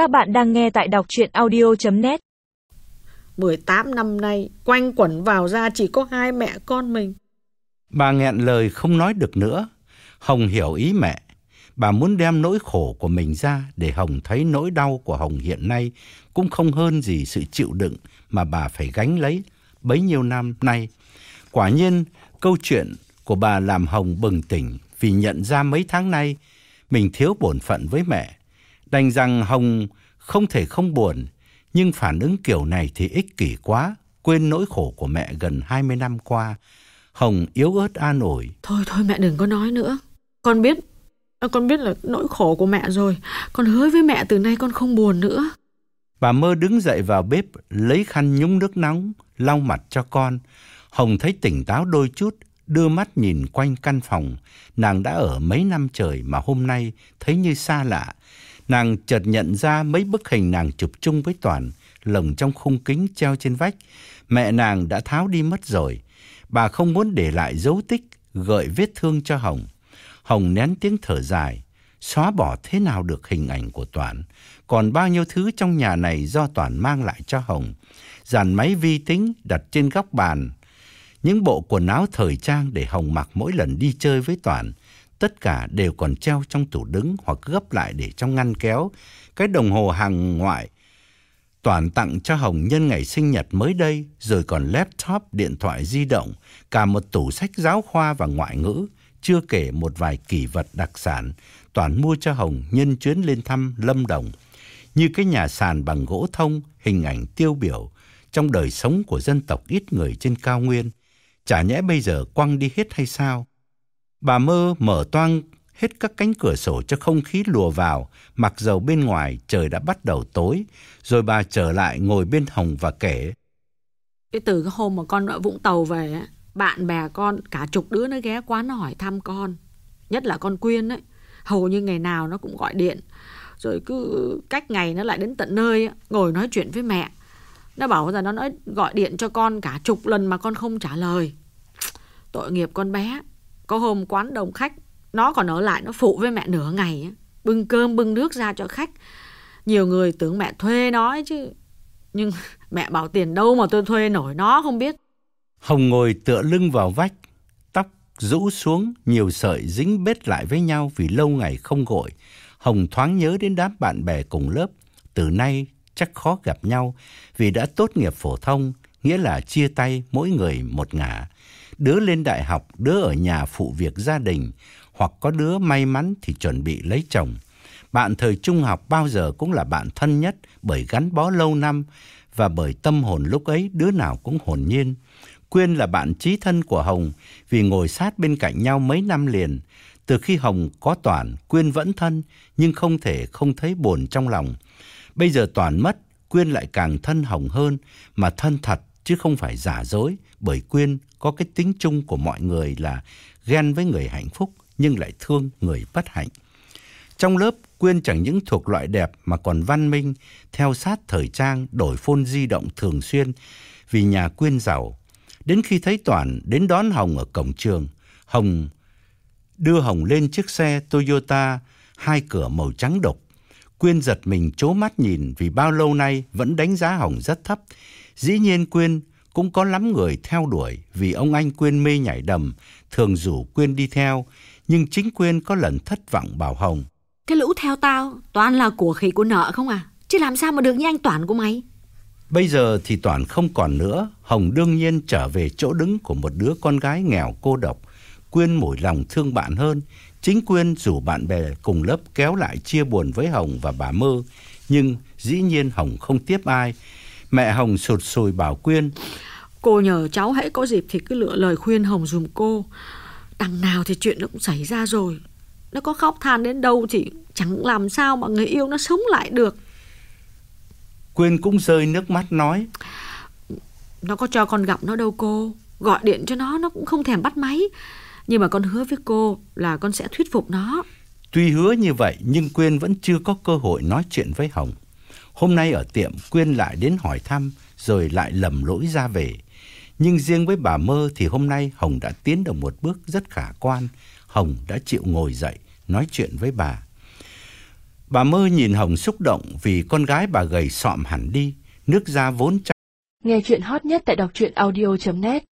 Các bạn đang nghe tại đọc chuyện audio.net 18 năm nay, quanh quẩn vào ra chỉ có hai mẹ con mình. Bà nghẹn lời không nói được nữa. Hồng hiểu ý mẹ. Bà muốn đem nỗi khổ của mình ra để Hồng thấy nỗi đau của Hồng hiện nay cũng không hơn gì sự chịu đựng mà bà phải gánh lấy bấy nhiêu năm nay. Quả nhiên, câu chuyện của bà làm Hồng bừng tỉnh vì nhận ra mấy tháng nay mình thiếu bổn phận với mẹ. Đành rằng Hồng không thể không buồn, nhưng phản ứng kiểu này thì ích kỷ quá, quên nỗi khổ của mẹ gần 20 năm qua. Hồng yếu ớt an ủi. Thôi thôi mẹ đừng có nói nữa. Con biết, à, con biết là nỗi khổ của mẹ rồi. Con hứa với mẹ từ nay con không buồn nữa. Bà mơ đứng dậy vào bếp, lấy khăn nhúng nước nóng, lau mặt cho con. Hồng thấy tỉnh táo đôi chút, đưa mắt nhìn quanh căn phòng. Nàng đã ở mấy năm trời mà hôm nay thấy như xa lạ. Nàng chợt nhận ra mấy bức hình nàng chụp chung với Toàn, lồng trong khung kính treo trên vách. Mẹ nàng đã tháo đi mất rồi. Bà không muốn để lại dấu tích, gợi vết thương cho Hồng. Hồng nén tiếng thở dài, xóa bỏ thế nào được hình ảnh của Toàn. Còn bao nhiêu thứ trong nhà này do Toàn mang lại cho Hồng. Dàn máy vi tính đặt trên góc bàn. Những bộ quần áo thời trang để Hồng mặc mỗi lần đi chơi với Toàn. Tất cả đều còn treo trong tủ đứng hoặc gấp lại để trong ngăn kéo. Cái đồng hồ hàng ngoại Toàn tặng cho Hồng nhân ngày sinh nhật mới đây, rồi còn laptop, điện thoại di động, cả một tủ sách giáo khoa và ngoại ngữ, chưa kể một vài kỷ vật đặc sản, Toàn mua cho Hồng nhân chuyến lên thăm Lâm Đồng. Như cái nhà sàn bằng gỗ thông, hình ảnh tiêu biểu trong đời sống của dân tộc ít người trên cao nguyên. Chả nhẽ bây giờ quăng đi hết hay sao? Bà mơ mở toang hết các cánh cửa sổ cho không khí lùa vào, mặc dầu bên ngoài trời đã bắt đầu tối, rồi bà trở lại ngồi bên Hồng và kể. Cái từ cái hôm mà con ở Vũng Tàu về, bạn bè con, cả chục đứa nó ghé quán nó hỏi thăm con. Nhất là con Quyên ấy, hầu như ngày nào nó cũng gọi điện. Rồi cứ cách ngày nó lại đến tận nơi, ngồi nói chuyện với mẹ. Nó bảo là nó nói gọi điện cho con cả chục lần mà con không trả lời. Tội nghiệp con bé. Có hôm quán đông khách, nó còn ở lại nó phụ với mẹ nửa ngày. á, Bưng cơm bưng nước ra cho khách. Nhiều người tưởng mẹ thuê nó ấy chứ. Nhưng mẹ bảo tiền đâu mà tôi thuê nổi nó không biết. Hồng ngồi tựa lưng vào vách, tóc rũ xuống, nhiều sợi dính bết lại với nhau vì lâu ngày không gội. Hồng thoáng nhớ đến đám bạn bè cùng lớp, từ nay chắc khó gặp nhau vì đã tốt nghiệp phổ thông, nghĩa là chia tay mỗi người một ngả. Đứa lên đại học, đứa ở nhà phụ việc gia đình, hoặc có đứa may mắn thì chuẩn bị lấy chồng. Bạn thời trung học bao giờ cũng là bạn thân nhất bởi gắn bó lâu năm và bởi tâm hồn lúc ấy đứa nào cũng hồn nhiên. Quyên là bạn chí thân của Hồng vì ngồi sát bên cạnh nhau mấy năm liền. Từ khi Hồng có Toàn, Quyên vẫn thân nhưng không thể không thấy buồn trong lòng. Bây giờ Toàn mất, Quyên lại càng thân Hồng hơn mà thân thật chứ không phải giả dối bởi Quyên có cái tính chung của mọi người là ghen với người hạnh phúc nhưng lại thương người bất hạnh. Trong lớp, Quyên chẳng những thuộc loại đẹp mà còn văn minh, theo sát thời trang, đổi phone di động thường xuyên vì nhà Quyên giàu. Đến khi thấy Toàn đến đón Hồng ở cổng trường, Hồng đưa Hồng lên chiếc xe Toyota hai cửa màu trắng độc Quyên giật mình chố mắt nhìn vì bao lâu nay vẫn đánh giá Hồng rất thấp. Dĩ nhiên Quyên cũng có lắm người theo đuổi vì ông anh Quyên mê nhảy đầm, thường rủ Quyên đi theo, nhưng chính Quyên có lần thất vọng bảo Hồng. Cái lũ theo tao toàn là của khỉ của nợ không à? Chứ làm sao mà được như anh Toản của mày? Bây giờ thì Toàn không còn nữa, Hồng đương nhiên trở về chỗ đứng của một đứa con gái nghèo cô độc. Quyên mủi lòng thương bạn hơn, chính Quyên rủ bạn bè cùng lớp kéo lại chia buồn với Hồng và bà Mơ, nhưng dĩ nhiên Hồng không tiếp ai. Mẹ Hồng sụt sùi bảo Quyên, Cô nhờ cháu hãy có dịp thì cứ lựa lời khuyên Hồng dùm cô. Đằng nào thì chuyện nó cũng xảy ra rồi. Nó có khóc than đến đâu thì chẳng làm sao mà người yêu nó sống lại được. Quyên cũng rơi nước mắt nói, Nó có cho con gặp nó đâu cô. Gọi điện cho nó nó cũng không thèm bắt máy. Nhưng mà con hứa với cô là con sẽ thuyết phục nó. Tuy hứa như vậy nhưng Quyên vẫn chưa có cơ hội nói chuyện với Hồng. Hôm nay ở tiệm Quyên lại đến hỏi thăm rồi lại lầm lỗi ra về. Nhưng riêng với bà Mơ thì hôm nay Hồng đã tiến được một bước rất khả quan. Hồng đã chịu ngồi dậy nói chuyện với bà. Bà mơ nhìn Hồng xúc động vì con gái bà gầy sọm hẳn đi, nước da vốn chảy. Nghe chuyện hot nhất tại đọc truyện audio.net